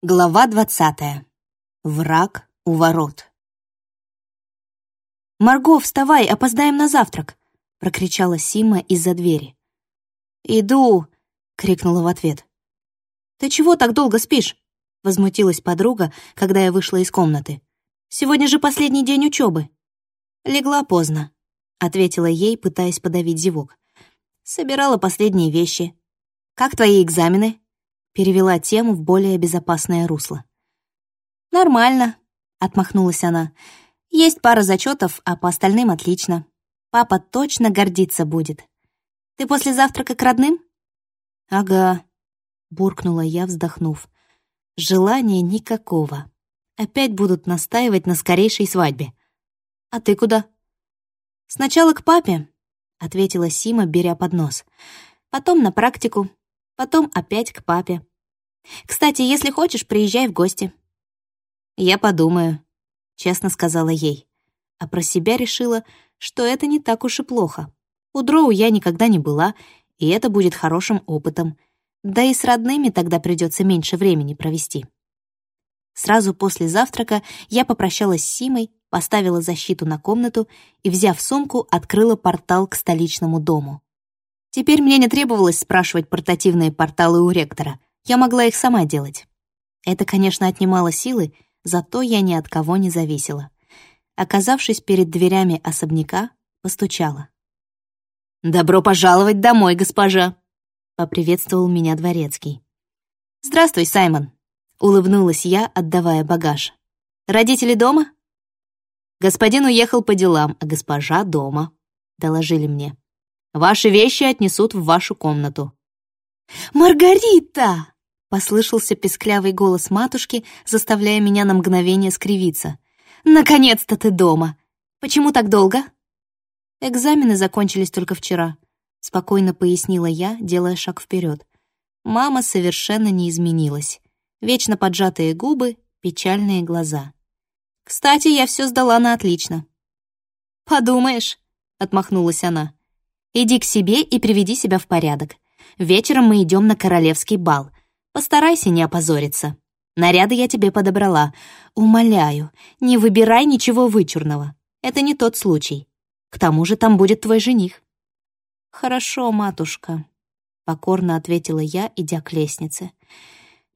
Глава двадцатая. Враг у ворот. «Марго, вставай, опоздаем на завтрак!» — прокричала Сима из-за двери. «Иду!» — крикнула в ответ. «Ты чего так долго спишь?» — возмутилась подруга, когда я вышла из комнаты. «Сегодня же последний день учебы. «Легла поздно», — ответила ей, пытаясь подавить зевок. «Собирала последние вещи. Как твои экзамены?» Перевела тему в более безопасное русло. «Нормально», — отмахнулась она. «Есть пара зачетов, а по остальным отлично. Папа точно гордиться будет. Ты после завтрака к родным?» «Ага», — буркнула я, вздохнув. «Желания никакого. Опять будут настаивать на скорейшей свадьбе. А ты куда?» «Сначала к папе», — ответила Сима, беря поднос. «Потом на практику, потом опять к папе. Кстати, если хочешь, приезжай в гости». «Я подумаю», — честно сказала ей. А про себя решила, что это не так уж и плохо. У Дроу я никогда не была, и это будет хорошим опытом. Да и с родными тогда придется меньше времени провести. Сразу после завтрака я попрощалась с Симой, поставила защиту на комнату и, взяв сумку, открыла портал к столичному дому. Теперь мне не требовалось спрашивать портативные порталы у ректора — я могла их сама делать. Это, конечно, отнимало силы, зато я ни от кого не зависела. Оказавшись перед дверями особняка, постучала. «Добро пожаловать домой, госпожа!» — поприветствовал меня дворецкий. «Здравствуй, Саймон!» — улыбнулась я, отдавая багаж. «Родители дома?» «Господин уехал по делам, а госпожа дома», — доложили мне. «Ваши вещи отнесут в вашу комнату». «Маргарита!» Послышался песклявый голос матушки, заставляя меня на мгновение скривиться. «Наконец-то ты дома! Почему так долго?» «Экзамены закончились только вчера», — спокойно пояснила я, делая шаг вперед. Мама совершенно не изменилась. Вечно поджатые губы, печальные глаза. «Кстати, я все сдала на отлично». «Подумаешь», — отмахнулась она. «Иди к себе и приведи себя в порядок. Вечером мы идем на королевский бал. Постарайся не опозориться. Наряды я тебе подобрала. Умоляю, не выбирай ничего вычурного. Это не тот случай. К тому же там будет твой жених». «Хорошо, матушка», — покорно ответила я, идя к лестнице.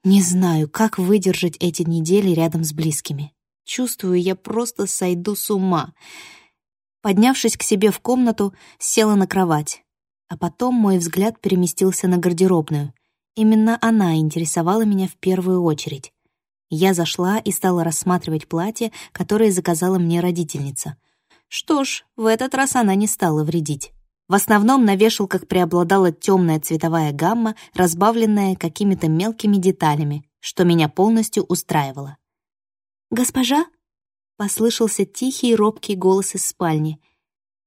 «Не знаю, как выдержать эти недели рядом с близкими. Чувствую, я просто сойду с ума». Поднявшись к себе в комнату, села на кровать. А потом мой взгляд переместился на гардеробную. Именно она интересовала меня в первую очередь. Я зашла и стала рассматривать платье, которое заказала мне родительница. Что ж, в этот раз она не стала вредить. В основном на вешалках преобладала темная цветовая гамма, разбавленная какими-то мелкими деталями, что меня полностью устраивало. «Госпожа?» — послышался тихий робкий голос из спальни.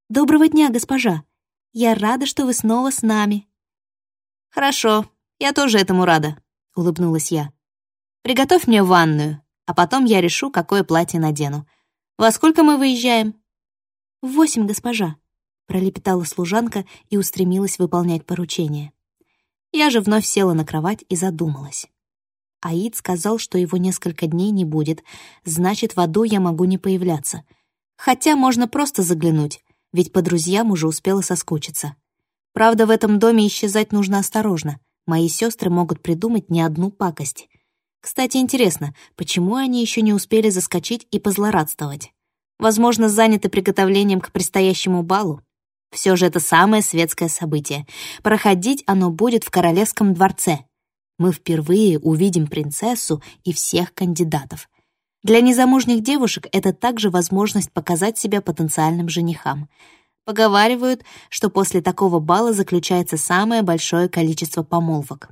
«Доброго дня, госпожа! Я рада, что вы снова с нами». «Хорошо, я тоже этому рада», — улыбнулась я. «Приготовь мне ванную, а потом я решу, какое платье надену. Во сколько мы выезжаем?» «В восемь, госпожа», — пролепетала служанка и устремилась выполнять поручение. Я же вновь села на кровать и задумалась. Аид сказал, что его несколько дней не будет, значит, в аду я могу не появляться. Хотя можно просто заглянуть, ведь по друзьям уже успела соскучиться. Правда, в этом доме исчезать нужно осторожно мои сестры могут придумать не одну пакость. Кстати, интересно, почему они еще не успели заскочить и позлорадствовать? Возможно, заняты приготовлением к предстоящему балу. Все же это самое светское событие. Проходить оно будет в королевском дворце. Мы впервые увидим принцессу и всех кандидатов. Для незамужних девушек это также возможность показать себя потенциальным женихам — Поговаривают, что после такого бала заключается самое большое количество помолвок.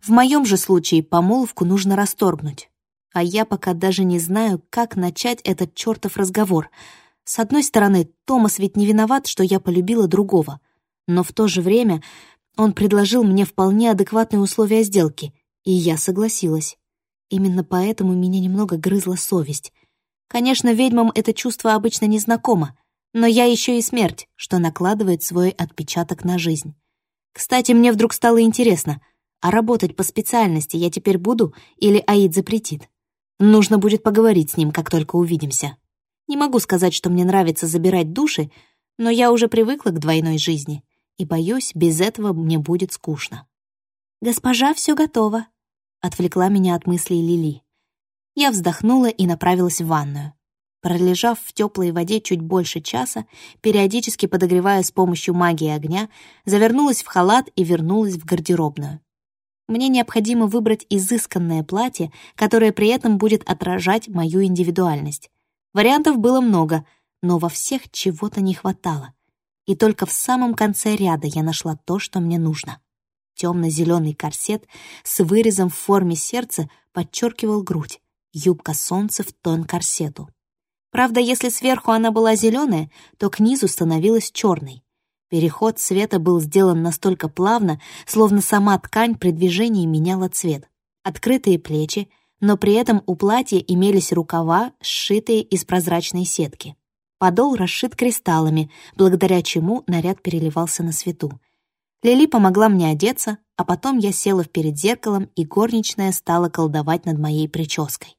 В моем же случае помолвку нужно расторгнуть. А я пока даже не знаю, как начать этот чертов разговор. С одной стороны, Томас ведь не виноват, что я полюбила другого. Но в то же время он предложил мне вполне адекватные условия сделки, и я согласилась. Именно поэтому меня немного грызла совесть. Конечно, ведьмам это чувство обычно незнакомо, но я еще и смерть, что накладывает свой отпечаток на жизнь. Кстати, мне вдруг стало интересно, А работать по специальности я теперь буду или Аид запретит? Нужно будет поговорить с ним, как только увидимся. Не могу сказать, что мне нравится забирать души, но я уже привыкла к двойной жизни, и, боюсь, без этого мне будет скучно. «Госпожа, все готово», — отвлекла меня от мыслей Лили. Я вздохнула и направилась в ванную. Пролежав в теплой воде чуть больше часа, периодически подогревая с помощью магии огня, завернулась в халат и вернулась в гардеробную. Мне необходимо выбрать изысканное платье, которое при этом будет отражать мою индивидуальность. Вариантов было много, но во всех чего-то не хватало. И только в самом конце ряда я нашла то, что мне нужно. Темно-зеленый корсет с вырезом в форме сердца подчеркивал грудь, юбка солнца в тон корсету. Правда, если сверху она была зеленая, то к низу становилась черной. Переход цвета был сделан настолько плавно, словно сама ткань при движении меняла цвет. Открытые плечи, но при этом у платья имелись рукава, сшитые из прозрачной сетки. Подол расшит кристаллами, благодаря чему наряд переливался на свету. Лили помогла мне одеться, а потом я села перед зеркалом, и горничная стала колдовать над моей прической.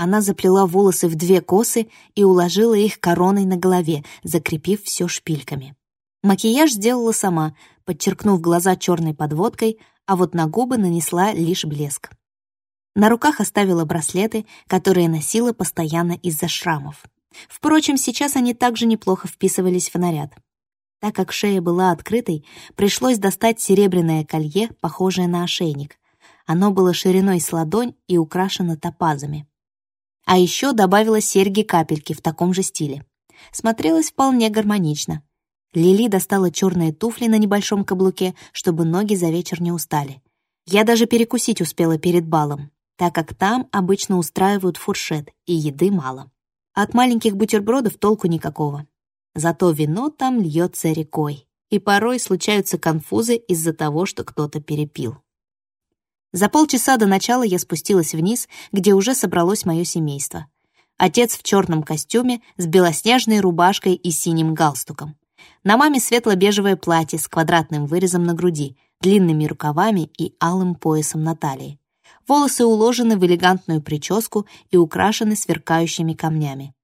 Она заплела волосы в две косы и уложила их короной на голове, закрепив все шпильками. Макияж сделала сама, подчеркнув глаза черной подводкой, а вот на губы нанесла лишь блеск. На руках оставила браслеты, которые носила постоянно из-за шрамов. Впрочем, сейчас они также неплохо вписывались в наряд. Так как шея была открытой, пришлось достать серебряное колье, похожее на ошейник. Оно было шириной с ладонь и украшено топазами. А еще добавила серьги-капельки в таком же стиле. Смотрелось вполне гармонично. Лили достала черные туфли на небольшом каблуке, чтобы ноги за вечер не устали. Я даже перекусить успела перед балом, так как там обычно устраивают фуршет, и еды мало. От маленьких бутербродов толку никакого. Зато вино там льется рекой, и порой случаются конфузы из-за того, что кто-то перепил. За полчаса до начала я спустилась вниз, где уже собралось мое семейство. Отец в черном костюме с белоснежной рубашкой и синим галстуком. На маме светло-бежевое платье с квадратным вырезом на груди, длинными рукавами и алым поясом на талии. Волосы уложены в элегантную прическу и украшены сверкающими камнями.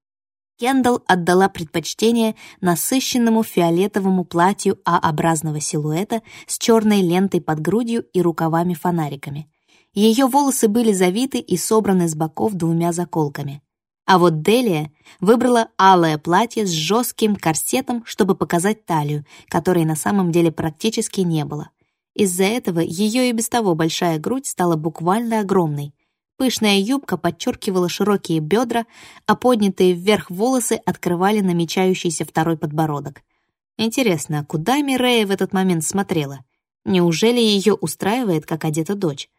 Кендалл отдала предпочтение насыщенному фиолетовому платью А-образного силуэта с черной лентой под грудью и рукавами-фонариками. Ее волосы были завиты и собраны с боков двумя заколками. А вот Делия выбрала алое платье с жестким корсетом, чтобы показать талию, которой на самом деле практически не было. Из-за этого ее и без того большая грудь стала буквально огромной, Пышная юбка подчеркивала широкие бедра, а поднятые вверх волосы открывали намечающийся второй подбородок. Интересно, куда Мирея в этот момент смотрела? Неужели ее устраивает, как одета дочь?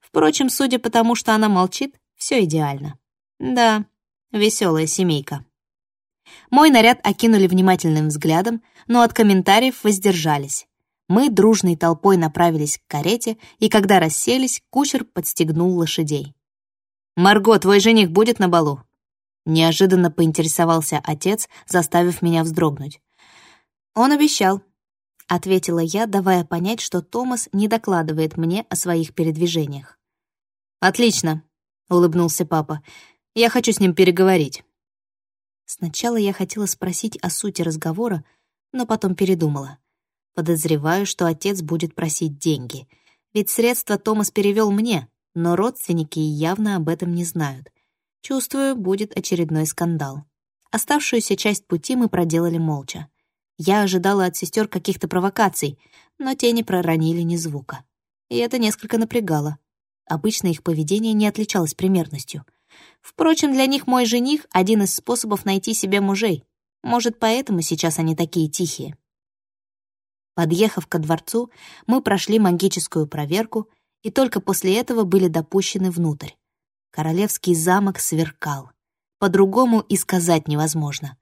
Впрочем, судя по тому, что она молчит, все идеально. Да, веселая семейка. Мой наряд окинули внимательным взглядом, но от комментариев воздержались. Мы дружной толпой направились к карете, и когда расселись, кучер подстегнул лошадей. «Марго, твой жених будет на балу?» Неожиданно поинтересовался отец, заставив меня вздрогнуть. «Он обещал», — ответила я, давая понять, что Томас не докладывает мне о своих передвижениях. «Отлично», — улыбнулся папа. «Я хочу с ним переговорить». Сначала я хотела спросить о сути разговора, но потом передумала. Подозреваю, что отец будет просить деньги. Ведь средства Томас перевел мне, но родственники явно об этом не знают. Чувствую, будет очередной скандал. Оставшуюся часть пути мы проделали молча. Я ожидала от сестер каких-то провокаций, но те не проронили ни звука. И это несколько напрягало. Обычно их поведение не отличалось примерностью. Впрочем, для них мой жених — один из способов найти себе мужей. Может, поэтому сейчас они такие тихие. Подъехав ко дворцу, мы прошли магическую проверку и только после этого были допущены внутрь. Королевский замок сверкал. По-другому и сказать невозможно.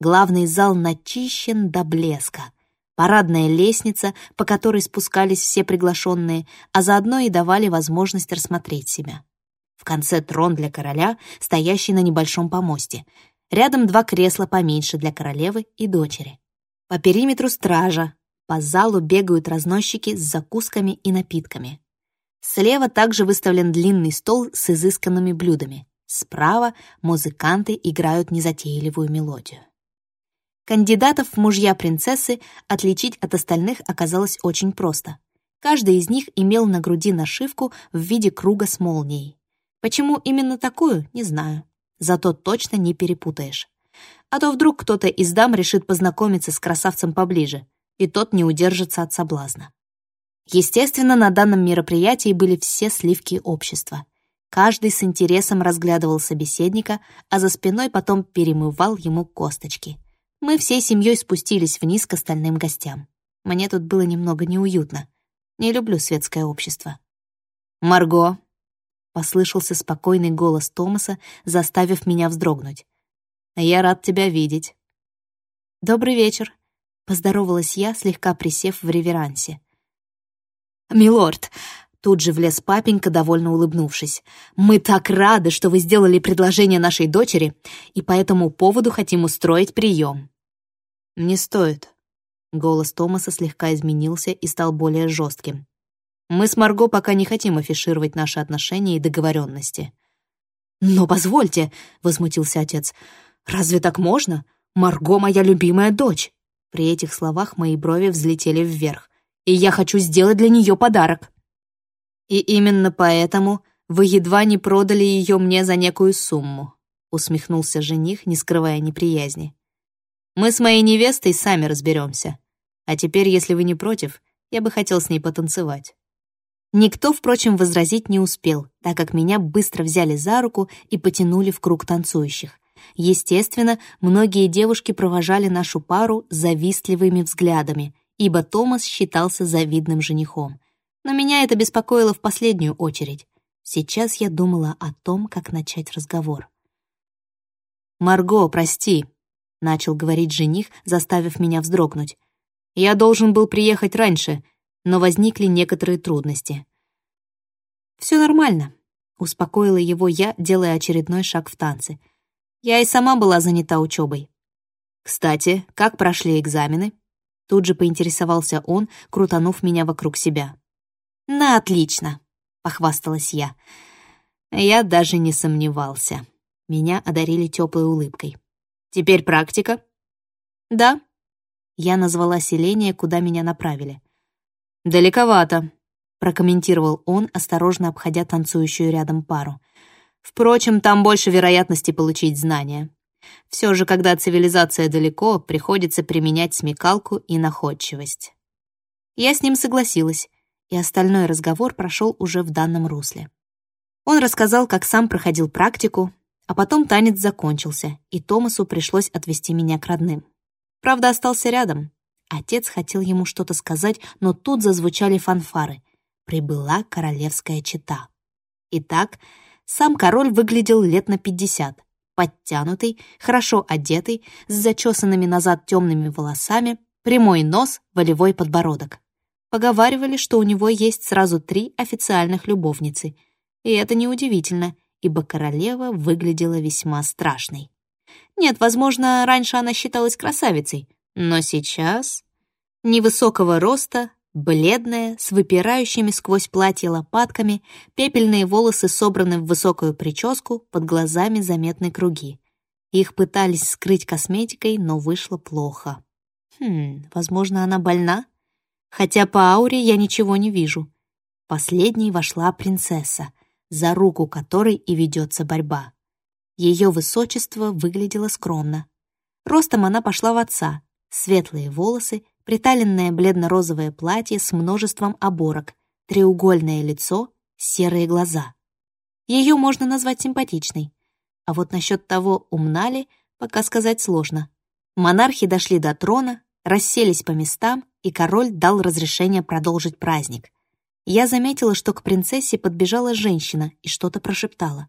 Главный зал начищен до блеска. Парадная лестница, по которой спускались все приглашенные, а заодно и давали возможность рассмотреть себя. В конце трон для короля, стоящий на небольшом помосте. Рядом два кресла поменьше для королевы и дочери. По периметру стража, по залу бегают разносчики с закусками и напитками. Слева также выставлен длинный стол с изысканными блюдами. Справа музыканты играют незатейливую мелодию. Кандидатов в мужья принцессы отличить от остальных оказалось очень просто. Каждый из них имел на груди нашивку в виде круга с молнией. Почему именно такую, не знаю. Зато точно не перепутаешь. А то вдруг кто-то из дам решит познакомиться с красавцем поближе, и тот не удержится от соблазна. Естественно, на данном мероприятии были все сливки общества. Каждый с интересом разглядывал собеседника, а за спиной потом перемывал ему косточки. Мы всей семьей спустились вниз к остальным гостям. Мне тут было немного неуютно. Не люблю светское общество. «Марго!» — послышался спокойный голос Томаса, заставив меня вздрогнуть. «Я рад тебя видеть». «Добрый вечер», — поздоровалась я, слегка присев в реверансе. «Милорд!» — тут же влез папенька, довольно улыбнувшись. «Мы так рады, что вы сделали предложение нашей дочери, и по этому поводу хотим устроить прием». «Не стоит». Голос Томаса слегка изменился и стал более жестким. «Мы с Марго пока не хотим афишировать наши отношения и договоренности». «Но позвольте», — возмутился отец, — «разве так можно? Марго — моя любимая дочь». При этих словах мои брови взлетели вверх и я хочу сделать для нее подарок. И именно поэтому вы едва не продали ее мне за некую сумму, усмехнулся жених, не скрывая неприязни. Мы с моей невестой сами разберемся. А теперь, если вы не против, я бы хотел с ней потанцевать. Никто, впрочем, возразить не успел, так как меня быстро взяли за руку и потянули в круг танцующих. Естественно, многие девушки провожали нашу пару завистливыми взглядами — ибо Томас считался завидным женихом. Но меня это беспокоило в последнюю очередь. Сейчас я думала о том, как начать разговор. «Марго, прости», — начал говорить жених, заставив меня вздрогнуть. «Я должен был приехать раньше, но возникли некоторые трудности». «Все нормально», — успокоила его я, делая очередной шаг в танце. Я и сама была занята учебой. «Кстати, как прошли экзамены?» Тут же поинтересовался он, крутанув меня вокруг себя. «На отлично», — похвасталась я. Я даже не сомневался. Меня одарили теплой улыбкой. «Теперь практика?» «Да». Я назвала селение, куда меня направили. «Далековато», — прокомментировал он, осторожно обходя танцующую рядом пару. «Впрочем, там больше вероятности получить знания. Все же, когда цивилизация далеко, приходится применять смекалку и находчивость. Я с ним согласилась, и остальной разговор прошел уже в данном русле. Он рассказал, как сам проходил практику, а потом танец закончился, и Томасу пришлось отвезти меня к родным. Правда, остался рядом. Отец хотел ему что-то сказать, но тут зазвучали фанфары. Прибыла королевская чета. Итак, сам король выглядел лет на пятьдесят подтянутый, хорошо одетый, с зачесанными назад темными волосами, прямой нос, волевой подбородок. Поговаривали, что у него есть сразу три официальных любовницы. И это неудивительно, ибо королева выглядела весьма страшной. Нет, возможно, раньше она считалась красавицей, но сейчас... Невысокого роста, Бледная, с выпирающими сквозь платье лопатками, пепельные волосы собраны в высокую прическу, под глазами заметны круги. Их пытались скрыть косметикой, но вышло плохо. Хм, возможно, она больна? Хотя по ауре я ничего не вижу. Последней вошла принцесса, за руку которой и ведется борьба. Ее высочество выглядело скромно. Ростом она пошла в отца, светлые волосы, приталенное бледно-розовое платье с множеством оборок, треугольное лицо, серые глаза. Ее можно назвать симпатичной. А вот насчет того, умна ли, пока сказать сложно. Монархи дошли до трона, расселись по местам, и король дал разрешение продолжить праздник. Я заметила, что к принцессе подбежала женщина и что-то прошептала.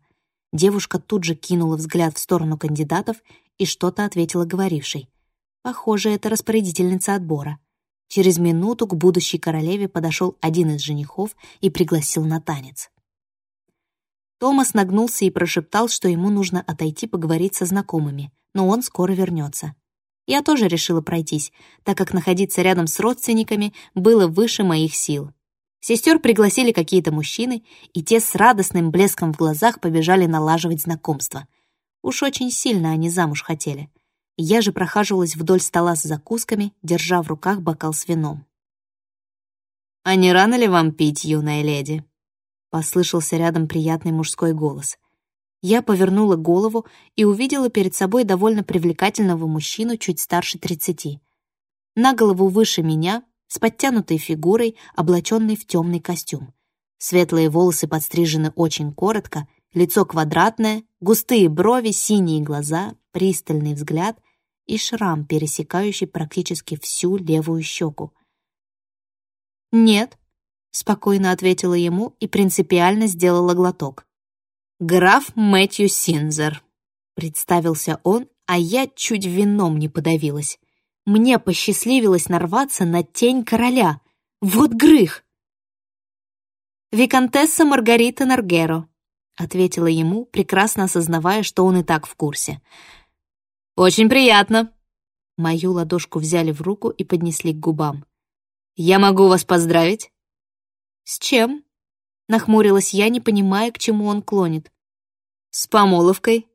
Девушка тут же кинула взгляд в сторону кандидатов и что-то ответила говорившей. Похоже, это распорядительница отбора. Через минуту к будущей королеве подошел один из женихов и пригласил на танец. Томас нагнулся и прошептал, что ему нужно отойти поговорить со знакомыми, но он скоро вернется. Я тоже решила пройтись, так как находиться рядом с родственниками было выше моих сил. Сестер пригласили какие-то мужчины, и те с радостным блеском в глазах побежали налаживать знакомство. Уж очень сильно они замуж хотели. Я же прохаживалась вдоль стола с закусками, держа в руках бокал с вином. «А не рано ли вам пить, юная леди?» Послышался рядом приятный мужской голос. Я повернула голову и увидела перед собой довольно привлекательного мужчину чуть старше тридцати. На голову выше меня, с подтянутой фигурой, облаченный в темный костюм. Светлые волосы подстрижены очень коротко, лицо квадратное, густые брови, синие глаза, пристальный взгляд и шрам, пересекающий практически всю левую щеку. «Нет», — спокойно ответила ему и принципиально сделала глоток. «Граф Мэтью Синзер», — представился он, а я чуть вином не подавилась. Мне посчастливилось нарваться на тень короля. Вот грых! «Викантесса Маргарита Наргеро», — ответила ему, прекрасно осознавая, что он и так в курсе. «Очень приятно». Мою ладошку взяли в руку и поднесли к губам. «Я могу вас поздравить?» «С чем?» — нахмурилась я, не понимая, к чему он клонит. «С помолвкой.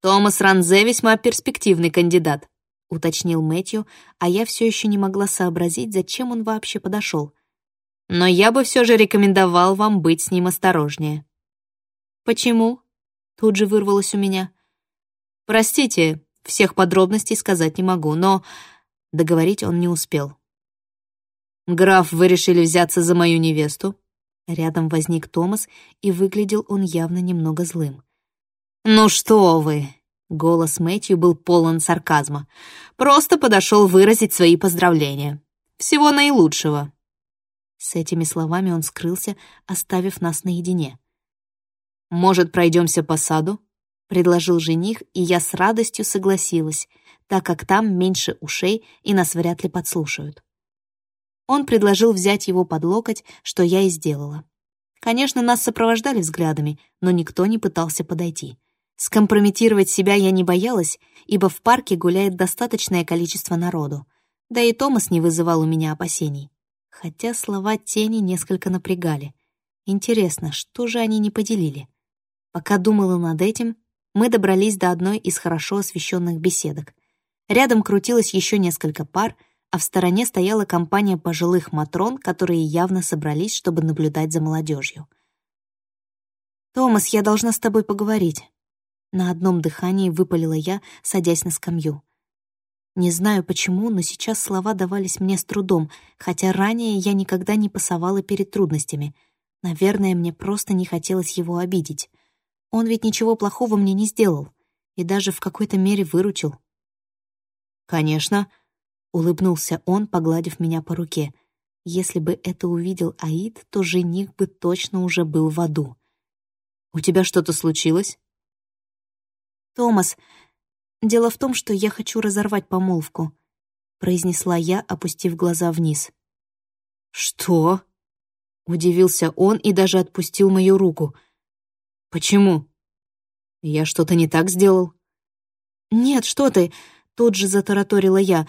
Томас Ранзе весьма перспективный кандидат уточнил Мэтью, а я все еще не могла сообразить, зачем он вообще подошел. «Но я бы все же рекомендовал вам быть с ним осторожнее». «Почему?» — тут же вырвалось у меня. «Простите, всех подробностей сказать не могу, но...» Договорить он не успел. «Граф, вы решили взяться за мою невесту?» Рядом возник Томас, и выглядел он явно немного злым. «Ну что вы!» Голос Мэтью был полон сарказма. «Просто подошел выразить свои поздравления. Всего наилучшего». С этими словами он скрылся, оставив нас наедине. «Может, пройдемся по саду?» — предложил жених, и я с радостью согласилась, так как там меньше ушей и нас вряд ли подслушают. Он предложил взять его под локоть, что я и сделала. Конечно, нас сопровождали взглядами, но никто не пытался подойти. Скомпрометировать себя я не боялась, ибо в парке гуляет достаточное количество народу. Да и Томас не вызывал у меня опасений. Хотя слова тени несколько напрягали. Интересно, что же они не поделили? Пока думала над этим, мы добрались до одной из хорошо освещенных беседок. Рядом крутилось еще несколько пар, а в стороне стояла компания пожилых матрон, которые явно собрались, чтобы наблюдать за молодежью. «Томас, я должна с тобой поговорить», на одном дыхании выпалила я, садясь на скамью. Не знаю почему, но сейчас слова давались мне с трудом, хотя ранее я никогда не пасовала перед трудностями. Наверное, мне просто не хотелось его обидеть. Он ведь ничего плохого мне не сделал и даже в какой-то мере выручил. «Конечно», — улыбнулся он, погладив меня по руке. Если бы это увидел Аид, то жених бы точно уже был в аду. «У тебя что-то случилось?» «Томас, дело в том, что я хочу разорвать помолвку», — произнесла я, опустив глаза вниз. «Что?» — удивился он и даже отпустил мою руку. «Почему? Я что-то не так сделал?» «Нет, что ты!» — тут же затараторила я.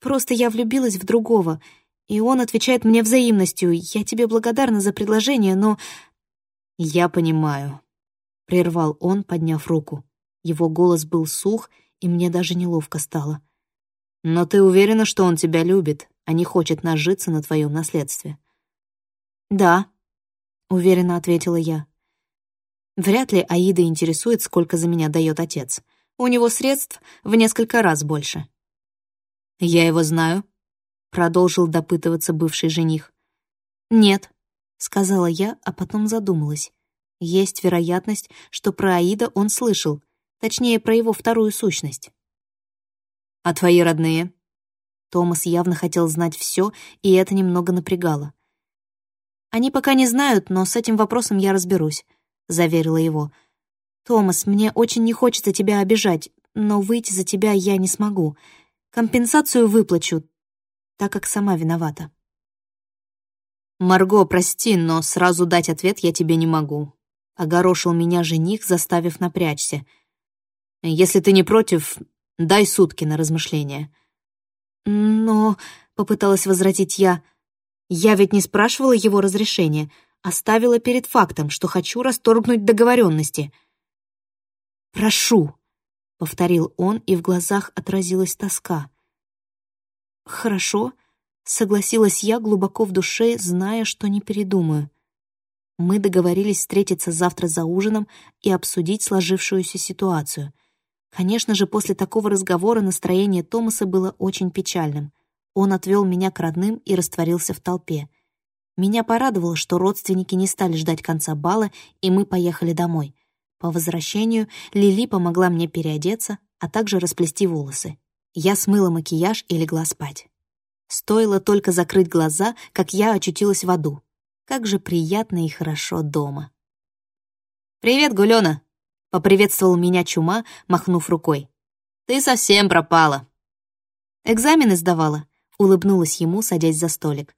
«Просто я влюбилась в другого, и он отвечает мне взаимностью. Я тебе благодарна за предложение, но...» «Я понимаю», — прервал он, подняв руку. Его голос был сух, и мне даже неловко стало. «Но ты уверена, что он тебя любит, а не хочет нажиться на твоем наследстве?» «Да», — уверенно ответила я. Вряд ли Аида интересует, сколько за меня дает отец. У него средств в несколько раз больше. «Я его знаю», — продолжил допытываться бывший жених. «Нет», — сказала я, а потом задумалась. Есть вероятность, что про Аида он слышал, Точнее, про его вторую сущность. «А твои родные?» Томас явно хотел знать все, и это немного напрягало. «Они пока не знают, но с этим вопросом я разберусь», — заверила его. «Томас, мне очень не хочется тебя обижать, но выйти за тебя я не смогу. Компенсацию выплачу, так как сама виновата». «Марго, прости, но сразу дать ответ я тебе не могу», — огорошил меня жених, заставив напрячься — если ты не против, дай сутки на размышление». «Но...» — попыталась возразить я. Я ведь не спрашивала его разрешения, оставила перед фактом, что хочу расторгнуть договоренности. «Прошу», — повторил он, и в глазах отразилась тоска. «Хорошо», — согласилась я глубоко в душе, зная, что не передумаю. Мы договорились встретиться завтра за ужином и обсудить сложившуюся ситуацию. Конечно же, после такого разговора настроение Томаса было очень печальным. Он отвел меня к родным и растворился в толпе. Меня порадовало, что родственники не стали ждать конца бала, и мы поехали домой. По возвращению Лили помогла мне переодеться, а также расплести волосы. Я смыла макияж и легла спать. Стоило только закрыть глаза, как я очутилась в аду. Как же приятно и хорошо дома. «Привет, Гулёна!» — поприветствовал меня Чума, махнув рукой. «Ты совсем пропала!» «Экзамены сдавала», — улыбнулась ему, садясь за столик.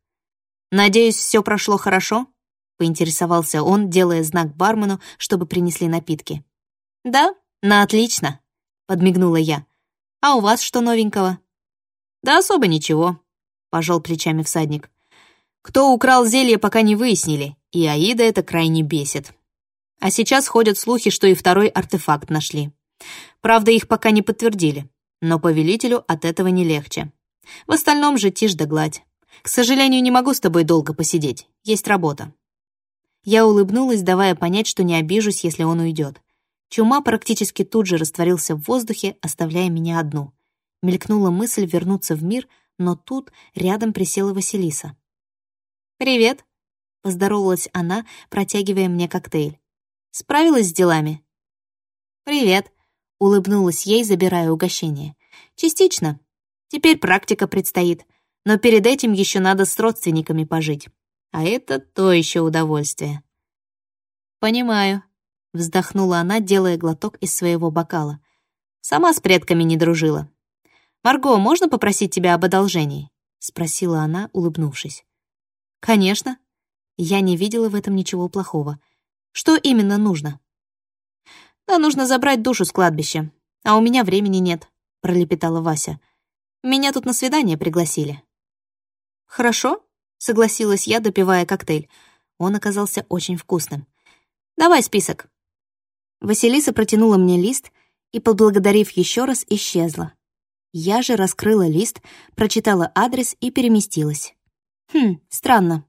«Надеюсь, все прошло хорошо?» — поинтересовался он, делая знак бармену, чтобы принесли напитки. «Да, на отлично», — подмигнула я. «А у вас что новенького?» «Да особо ничего», — пожал плечами всадник. Кто украл зелье, пока не выяснили, и Аида это крайне бесит. А сейчас ходят слухи, что и второй артефакт нашли. Правда, их пока не подтвердили, но повелителю от этого не легче. В остальном же тишь да гладь. К сожалению, не могу с тобой долго посидеть, есть работа. Я улыбнулась, давая понять, что не обижусь, если он уйдет. Чума практически тут же растворился в воздухе, оставляя меня одну. Мелькнула мысль вернуться в мир, но тут рядом присела Василиса. «Привет», — поздоровалась она, протягивая мне коктейль. «Справилась с делами?» «Привет», — улыбнулась ей, забирая угощение. «Частично. Теперь практика предстоит, но перед этим еще надо с родственниками пожить. А это то еще удовольствие». «Понимаю», — вздохнула она, делая глоток из своего бокала. «Сама с предками не дружила». «Марго, можно попросить тебя об одолжении?» — спросила она, улыбнувшись. «Конечно». Я не видела в этом ничего плохого. Что именно нужно? «Да нужно забрать душу с кладбища, а у меня времени нет», — пролепетала Вася. «Меня тут на свидание пригласили». «Хорошо», — согласилась я, допивая коктейль. Он оказался очень вкусным. «Давай список». Василиса протянула мне лист и, поблагодарив еще раз, исчезла. Я же раскрыла лист, прочитала адрес и переместилась. Хм, странно.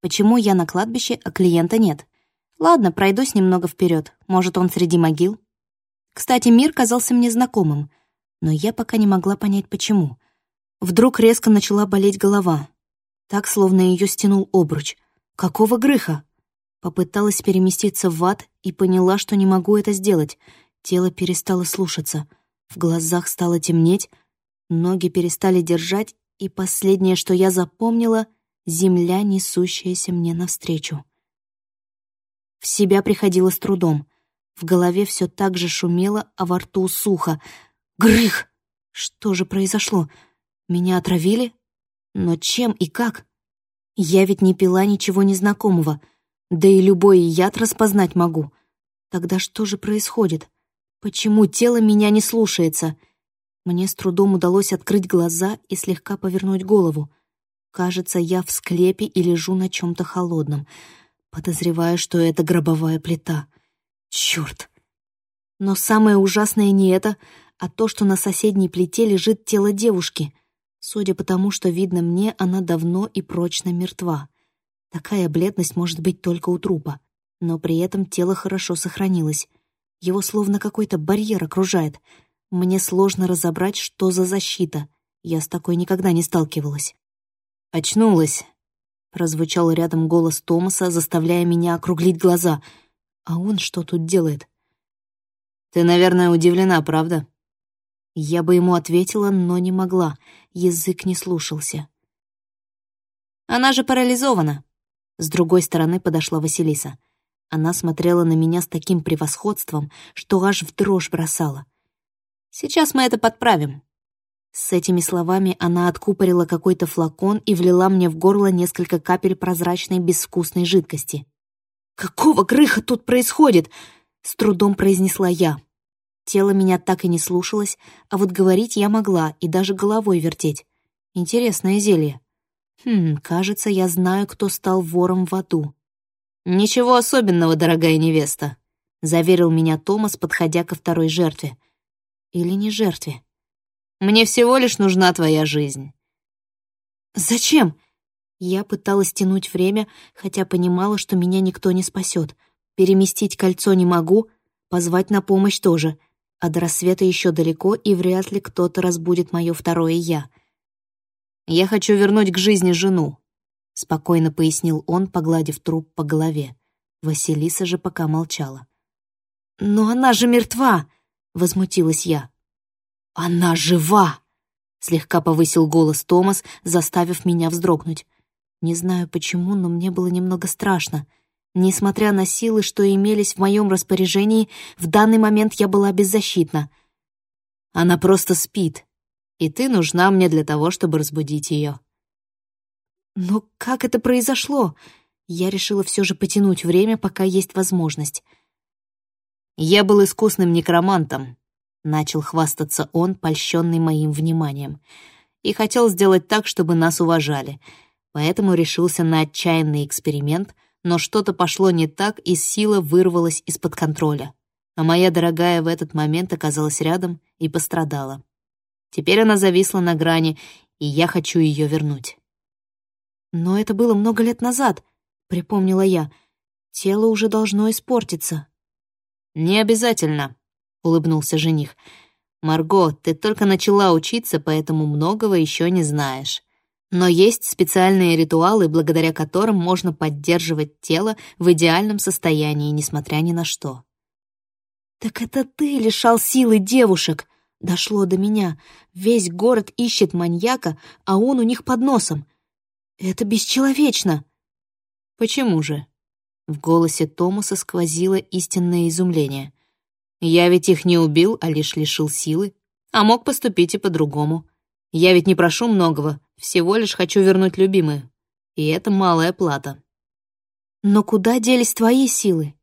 Почему я на кладбище, а клиента нет? Ладно, пройдусь немного вперед. Может, он среди могил? Кстати, мир казался мне знакомым, но я пока не могла понять, почему. Вдруг резко начала болеть голова. Так, словно ее стянул обруч. Какого грыха? Попыталась переместиться в ад и поняла, что не могу это сделать. Тело перестало слушаться. В глазах стало темнеть, ноги перестали держать, и последнее, что я запомнила — земля, несущаяся мне навстречу. В себя приходила с трудом. В голове все так же шумело, а во рту сухо. Грых! Что же произошло? Меня отравили? Но чем и как? Я ведь не пила ничего незнакомого, да и любой яд распознать могу. Тогда что же происходит? Почему тело меня не слушается — мне с трудом удалось открыть глаза и слегка повернуть голову. Кажется, я в склепе и лежу на чем-то холодном. Подозреваю, что это гробовая плита. Черт! Но самое ужасное не это, а то, что на соседней плите лежит тело девушки. Судя по тому, что видно мне, она давно и прочно мертва. Такая бледность может быть только у трупа. Но при этом тело хорошо сохранилось. Его словно какой-то барьер окружает — мне сложно разобрать, что за защита. Я с такой никогда не сталкивалась. «Очнулась», — прозвучал рядом голос Томаса, заставляя меня округлить глаза. «А он что тут делает?» «Ты, наверное, удивлена, правда?» Я бы ему ответила, но не могла. Язык не слушался. «Она же парализована!» С другой стороны подошла Василиса. Она смотрела на меня с таким превосходством, что аж в дрожь бросала. Сейчас мы это подправим». С этими словами она откупорила какой-то флакон и влила мне в горло несколько капель прозрачной безвкусной жидкости. «Какого грыха тут происходит?» — с трудом произнесла я. Тело меня так и не слушалось, а вот говорить я могла и даже головой вертеть. Интересное зелье. Хм, кажется, я знаю, кто стал вором в аду. «Ничего особенного, дорогая невеста», — заверил меня Томас, подходя ко второй жертве. Или не жертве. «Мне всего лишь нужна твоя жизнь». «Зачем?» Я пыталась тянуть время, хотя понимала, что меня никто не спасет. Переместить кольцо не могу, позвать на помощь тоже. А до рассвета еще далеко, и вряд ли кто-то разбудит мое второе «я». «Я хочу вернуть к жизни жену», — спокойно пояснил он, погладив труп по голове. Василиса же пока молчала. «Но она же мертва!» — возмутилась я. «Она жива!» — слегка повысил голос Томас, заставив меня вздрогнуть. Не знаю почему, но мне было немного страшно. Несмотря на силы, что имелись в моем распоряжении, в данный момент я была беззащитна. Она просто спит, и ты нужна мне для того, чтобы разбудить ее. Но как это произошло? Я решила все же потянуть время, пока есть возможность. Я был искусным некромантом, начал хвастаться он, польщенный моим вниманием, и хотел сделать так, чтобы нас уважали — поэтому решился на отчаянный эксперимент, но что-то пошло не так, и сила вырвалась из-под контроля. А моя дорогая в этот момент оказалась рядом и пострадала. Теперь она зависла на грани, и я хочу ее вернуть. «Но это было много лет назад», — припомнила я. «Тело уже должно испортиться». «Не обязательно», — улыбнулся жених. «Марго, ты только начала учиться, поэтому многого еще не знаешь. Но есть специальные ритуалы, благодаря которым можно поддерживать тело в идеальном состоянии, несмотря ни на что. «Так это ты лишал силы девушек!» Дошло до меня. Весь город ищет маньяка, а он у них под носом. Это бесчеловечно. Почему же? В голосе Томаса сквозило истинное изумление. Я ведь их не убил, а лишь лишил силы. А мог поступить и по-другому. Я ведь не прошу многого, всего лишь хочу вернуть любимую. И это малая плата. «Но куда делись твои силы?»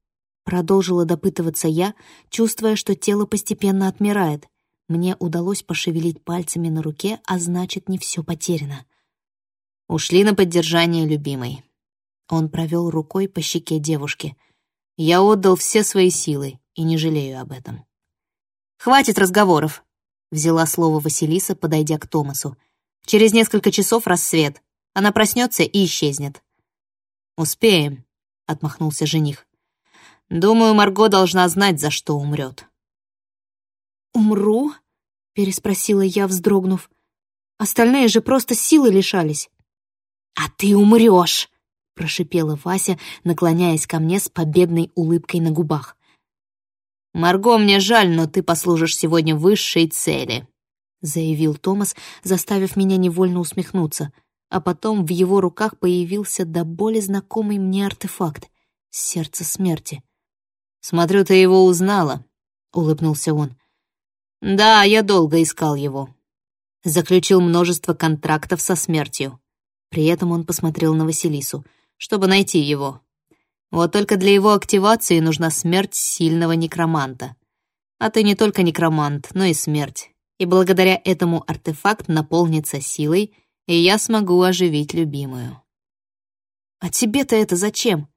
Продолжила допытываться я, чувствуя, что тело постепенно отмирает. Мне удалось пошевелить пальцами на руке, а значит, не все потеряно. Ушли на поддержание любимой. Он провел рукой по щеке девушки. Я отдал все свои силы и не жалею об этом. «Хватит разговоров!» — взяла слово Василиса, подойдя к Томасу. Через несколько часов рассвет. Она проснется и исчезнет. «Успеем», — отмахнулся жених. «Думаю, Марго должна знать, за что умрет». «Умру?» — переспросила я, вздрогнув. «Остальные же просто силы лишались». «А ты умрешь!» — прошипела Вася, наклоняясь ко мне с победной улыбкой на губах. «Марго, мне жаль, но ты послужишь сегодня высшей цели», — заявил Томас, заставив меня невольно усмехнуться, а потом в его руках появился до боли знакомый мне артефакт — сердце смерти. «Смотрю, ты его узнала», — улыбнулся он. «Да, я долго искал его. Заключил множество контрактов со смертью. При этом он посмотрел на Василису, чтобы найти его. Вот только для его активации нужна смерть сильного некроманта. А ты не только некромант, но и смерть и благодаря этому артефакт наполнится силой, и я смогу оживить любимую. «А тебе-то это зачем?»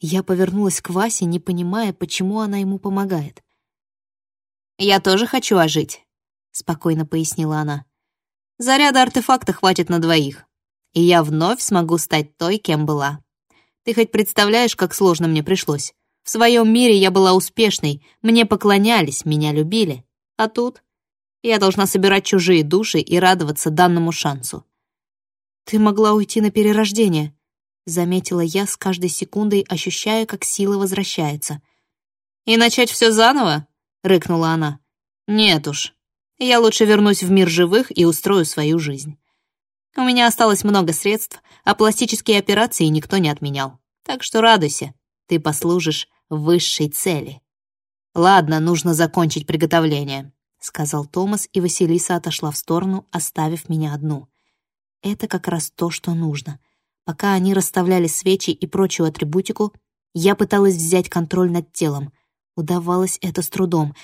Я повернулась к Васе, не понимая, почему она ему помогает. «Я тоже хочу ожить», — спокойно пояснила она. «Заряда артефакта хватит на двоих, и я вновь смогу стать той, кем была. Ты хоть представляешь, как сложно мне пришлось? В своем мире я была успешной, мне поклонялись, меня любили. А тут я должна собирать чужие души и радоваться данному шансу. «Ты могла уйти на перерождение», — заметила я с каждой секундой, ощущая, как сила возвращается. «И начать все заново?» — рыкнула она. «Нет уж. Я лучше вернусь в мир живых и устрою свою жизнь. У меня осталось много средств, а пластические операции никто не отменял. Так что радуйся, ты послужишь высшей цели. Ладно, нужно закончить приготовление. — сказал Томас, и Василиса отошла в сторону, оставив меня одну. Это как раз то, что нужно. Пока они расставляли свечи и прочую атрибутику, я пыталась взять контроль над телом. Удавалось это с трудом.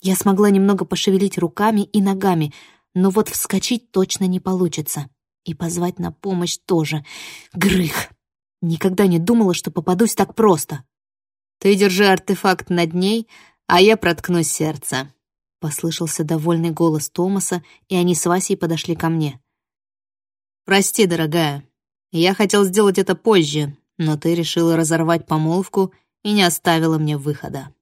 Я смогла немного пошевелить руками и ногами, но вот вскочить точно не получится. И позвать на помощь тоже. Грых! Никогда не думала, что попадусь так просто. «Ты держи артефакт над ней, а я проткну сердце», — послышался довольный голос Томаса, и они с Васей подошли ко мне. «Прости, дорогая, я хотел сделать это позже, но ты решила разорвать помолвку и не оставила мне выхода».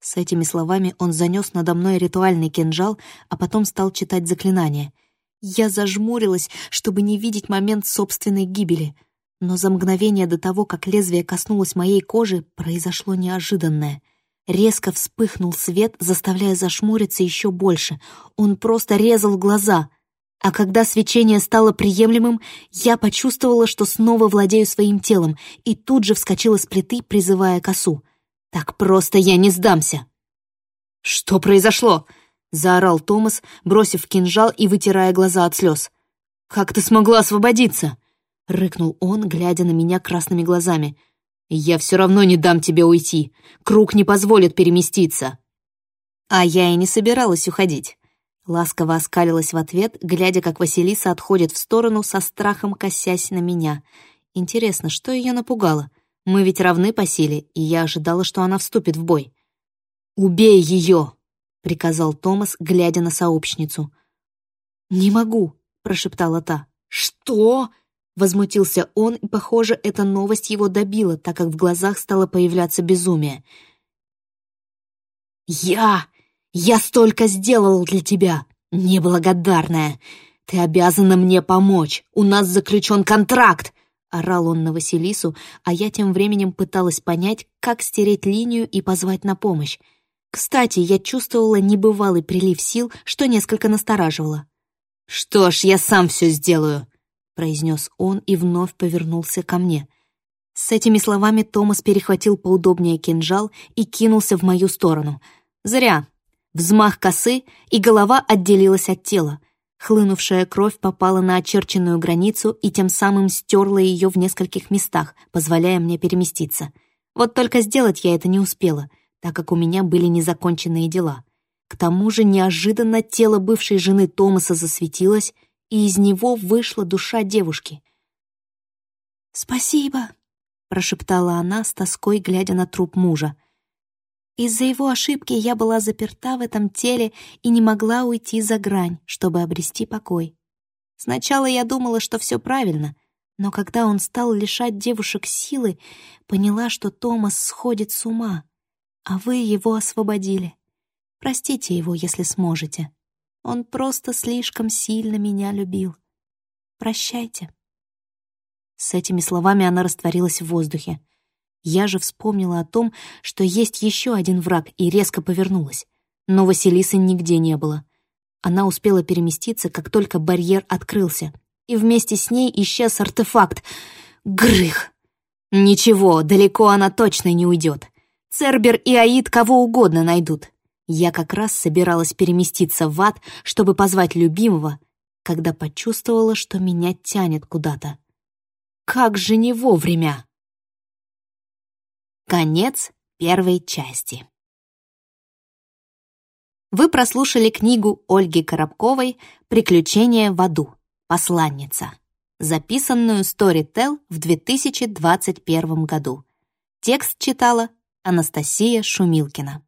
С этими словами он занес надо мной ритуальный кинжал, а потом стал читать заклинание. Я зажмурилась, чтобы не видеть момент собственной гибели — но за мгновение до того, как лезвие коснулось моей кожи, произошло неожиданное. Резко вспыхнул свет, заставляя зашмуриться еще больше. Он просто резал глаза. А когда свечение стало приемлемым, я почувствовала, что снова владею своим телом, и тут же вскочила с плиты, призывая косу. «Так просто я не сдамся!» «Что произошло?» — заорал Томас, бросив кинжал и вытирая глаза от слез. «Как ты смогла освободиться?» — рыкнул он, глядя на меня красными глазами. «Я все равно не дам тебе уйти. Круг не позволит переместиться». А я и не собиралась уходить. Ласково оскалилась в ответ, глядя, как Василиса отходит в сторону, со страхом косясь на меня. Интересно, что ее напугало? Мы ведь равны по силе, и я ожидала, что она вступит в бой. «Убей ее!» — приказал Томас, глядя на сообщницу. «Не могу», — прошептала та. «Что?» Возмутился он, и, похоже, эта новость его добила, так как в глазах стало появляться безумие. «Я! Я столько сделал для тебя, неблагодарная! Ты обязана мне помочь! У нас заключен контракт!» Орал он на Василису, а я тем временем пыталась понять, как стереть линию и позвать на помощь. Кстати, я чувствовала небывалый прилив сил, что несколько настораживало. «Что ж, я сам все сделаю!» произнес он и вновь повернулся ко мне. С этими словами Томас перехватил поудобнее кинжал и кинулся в мою сторону. Зря. Взмах косы, и голова отделилась от тела. Хлынувшая кровь попала на очерченную границу и тем самым стерла ее в нескольких местах, позволяя мне переместиться. Вот только сделать я это не успела, так как у меня были незаконченные дела. К тому же неожиданно тело бывшей жены Томаса засветилось, и из него вышла душа девушки. «Спасибо», — прошептала она с тоской, глядя на труп мужа. «Из-за его ошибки я была заперта в этом теле и не могла уйти за грань, чтобы обрести покой. Сначала я думала, что все правильно, но когда он стал лишать девушек силы, поняла, что Томас сходит с ума, а вы его освободили. Простите его, если сможете». Он просто слишком сильно меня любил. Прощайте». С этими словами она растворилась в воздухе. Я же вспомнила о том, что есть еще один враг, и резко повернулась. Но Василисы нигде не было. Она успела переместиться, как только барьер открылся, и вместе с ней исчез артефакт. Грых! Ничего, далеко она точно не уйдет. Цербер и Аид кого угодно найдут. Я как раз собиралась переместиться в ад, чтобы позвать любимого, когда почувствовала, что меня тянет куда-то. Как же не вовремя! Конец первой части. Вы прослушали книгу Ольги Коробковой «Приключения в аду. Посланница», записанную Storytel в 2021 году. Текст читала Анастасия Шумилкина.